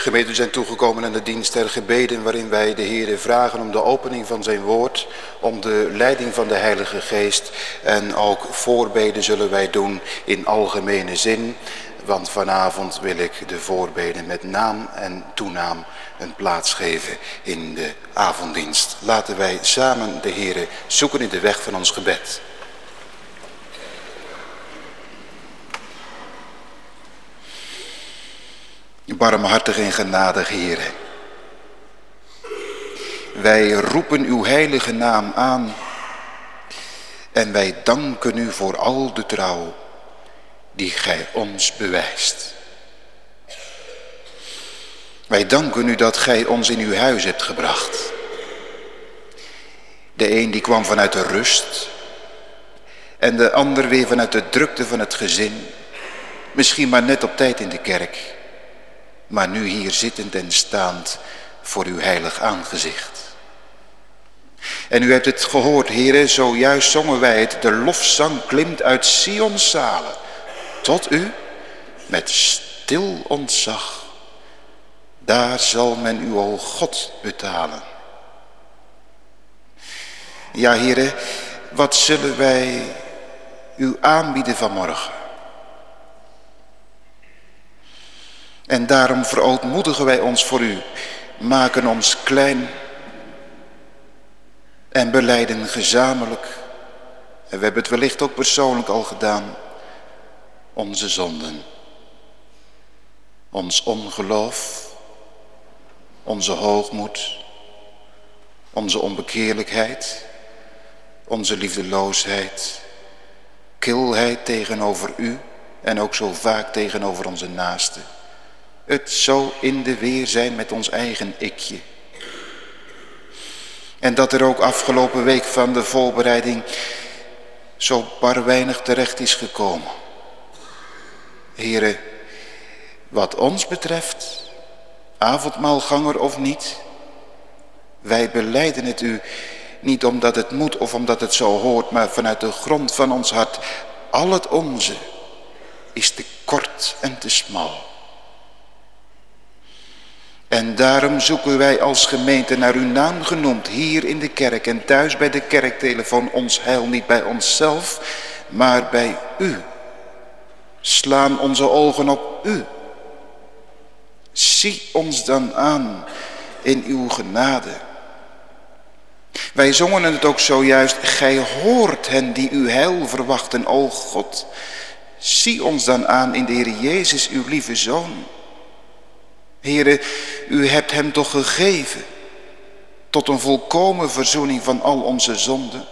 Gemeenten zijn toegekomen aan de dienst der gebeden waarin wij de Heer vragen om de opening van zijn woord, om de leiding van de Heilige Geest en ook voorbeden zullen wij doen in algemene zin. Want vanavond wil ik de voorbeden met naam en toenaam een plaats geven in de avonddienst. Laten wij samen de Heer zoeken in de weg van ons gebed. Barmhartig en genadig Heere. Wij roepen uw heilige naam aan en wij danken u voor al de trouw die gij ons bewijst. Wij danken u dat gij ons in uw huis hebt gebracht. De een die kwam vanuit de rust en de ander weer vanuit de drukte van het gezin. Misschien maar net op tijd in de kerk maar nu hier zittend en staand voor uw heilig aangezicht. En u hebt het gehoord, heren, zojuist zongen wij het, de lofzang klimt uit Sion's zalen, tot u met stil ontzag. Daar zal men u, o God, betalen. Ja, heren, wat zullen wij u aanbieden vanmorgen? En daarom verootmoedigen wij ons voor u, maken ons klein en beleiden gezamenlijk, en we hebben het wellicht ook persoonlijk al gedaan, onze zonden, ons ongeloof, onze hoogmoed, onze onbekeerlijkheid, onze liefdeloosheid, kilheid tegenover u en ook zo vaak tegenover onze naasten het zo in de weer zijn met ons eigen ikje. En dat er ook afgelopen week van de voorbereiding zo bar weinig terecht is gekomen. Heren, wat ons betreft, avondmaalganger of niet, wij beleiden het u niet omdat het moet of omdat het zo hoort, maar vanuit de grond van ons hart. Al het onze is te kort en te smal. En daarom zoeken wij als gemeente naar uw naam genoemd hier in de kerk en thuis bij de kerktelefoon ons heil niet bij onszelf, maar bij u. Slaan onze ogen op u. Zie ons dan aan in uw genade. Wij zongen het ook zojuist, gij hoort hen die uw heil verwachten, o God. Zie ons dan aan in de Heer Jezus, uw lieve Zoon. Heren, u hebt hem toch gegeven tot een volkomen verzoening van al onze zonden.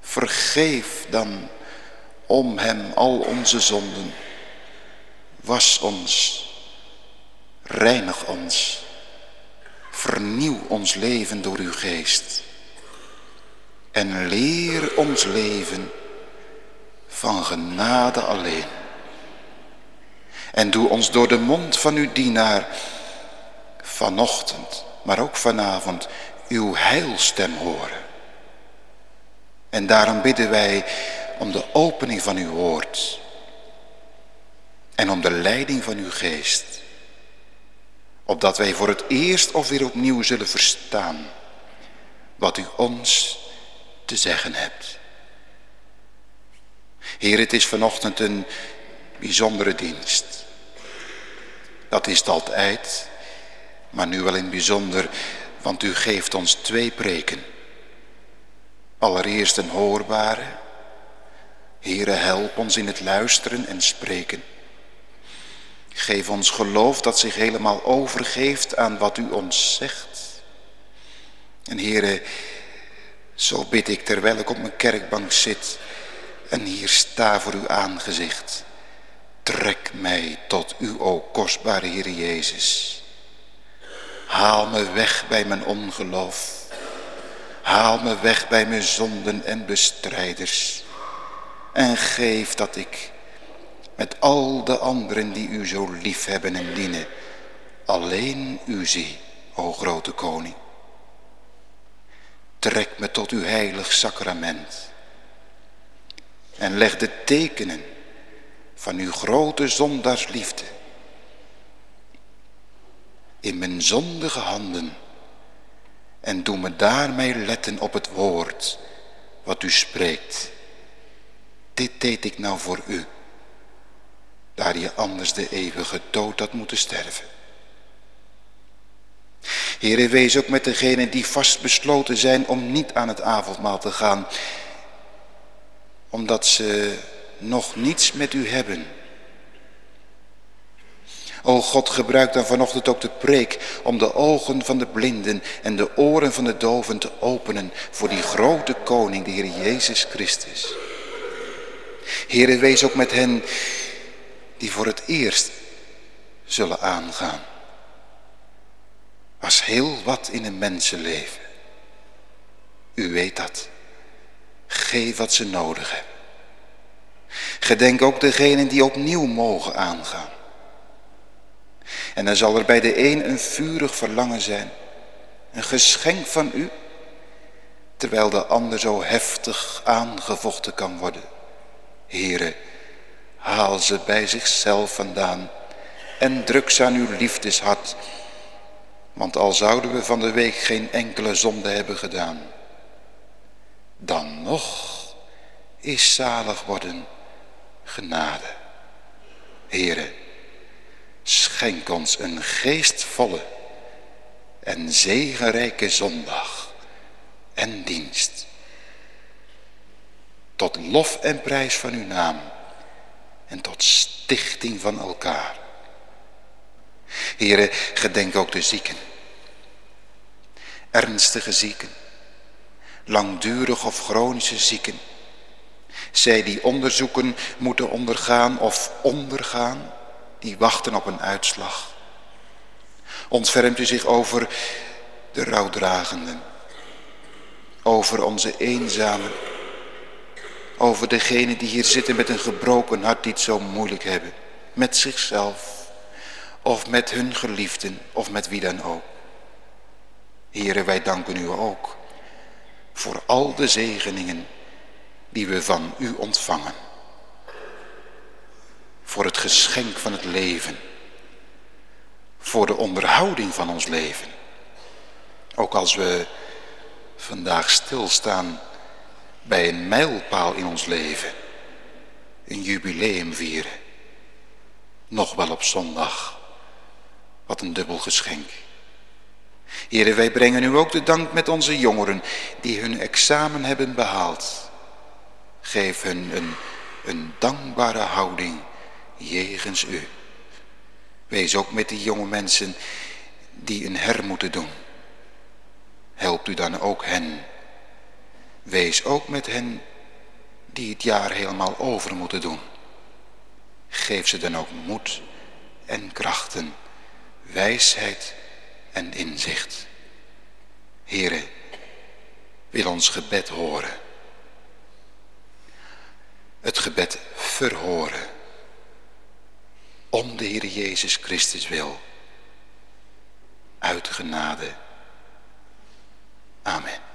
Vergeef dan om hem al onze zonden. Was ons, reinig ons, vernieuw ons leven door uw geest. En leer ons leven van genade alleen. En doe ons door de mond van uw dienaar vanochtend, maar ook vanavond, uw heilstem horen. En daarom bidden wij om de opening van uw woord en om de leiding van uw geest. Opdat wij voor het eerst of weer opnieuw zullen verstaan wat u ons te zeggen hebt. Heer, het is vanochtend een bijzondere dienst. Dat is het altijd, maar nu wel in bijzonder, want u geeft ons twee preken. Allereerst een hoorbare. Heere, help ons in het luisteren en spreken. Geef ons geloof dat zich helemaal overgeeft aan wat u ons zegt. En Heere, zo bid ik terwijl ik op mijn kerkbank zit en hier sta voor uw aangezicht. Trek mij tot u, o kostbare Heer Jezus. Haal me weg bij mijn ongeloof. Haal me weg bij mijn zonden en bestrijders. En geef dat ik met al de anderen die u zo lief hebben en dienen, alleen u zie, o grote koning. Trek me tot uw heilig sacrament. En leg de tekenen van uw grote zondaarsliefde in mijn zondige handen en doe me daarmee letten op het woord wat u spreekt. Dit deed ik nou voor u, daar je anders de eeuwige dood had moeten sterven. Heere, wees ook met degenen die vastbesloten zijn om niet aan het avondmaal te gaan, omdat ze nog niets met u hebben. O God, gebruik dan vanochtend ook de preek om de ogen van de blinden en de oren van de doven te openen voor die grote koning, de Heer Jezus Christus. Heere, wees ook met hen die voor het eerst zullen aangaan. Was heel wat in een mensenleven. U weet dat. Geef wat ze nodig hebben. Gedenk ook degenen die opnieuw mogen aangaan. En dan zal er bij de een een vurig verlangen zijn. Een geschenk van u. Terwijl de ander zo heftig aangevochten kan worden. Here, haal ze bij zichzelf vandaan. En druk ze aan uw liefdeshart. Want al zouden we van de week geen enkele zonde hebben gedaan. Dan nog is zalig worden genade. Here, schenk ons een geestvolle en zegenrijke zondag en dienst. Tot lof en prijs van uw naam en tot stichting van elkaar. Heren, gedenk ook de zieken. Ernstige zieken, langdurig of chronische zieken. Zij die onderzoeken moeten ondergaan of ondergaan die wachten op een uitslag. Ontfermt u zich over de rouwdragenden, over onze eenzamen, over degenen die hier zitten met een gebroken hart die het zo moeilijk hebben, met zichzelf of met hun geliefden of met wie dan ook. Heren, wij danken u ook voor al de zegeningen die we van u ontvangen voor het geschenk van het leven. Voor de onderhouding van ons leven. Ook als we vandaag stilstaan bij een mijlpaal in ons leven. Een jubileum vieren. Nog wel op zondag. Wat een dubbel geschenk. Heren, wij brengen u ook de dank met onze jongeren die hun examen hebben behaald. Geef hun een, een dankbare houding jegens u. Wees ook met die jonge mensen die een her moeten doen. Helpt u dan ook hen. Wees ook met hen die het jaar helemaal over moeten doen. Geef ze dan ook moed en krachten, wijsheid en inzicht. Here, wil ons gebed horen. Het gebed verhoren om de Heer Jezus Christus wil. Uit genade. Amen.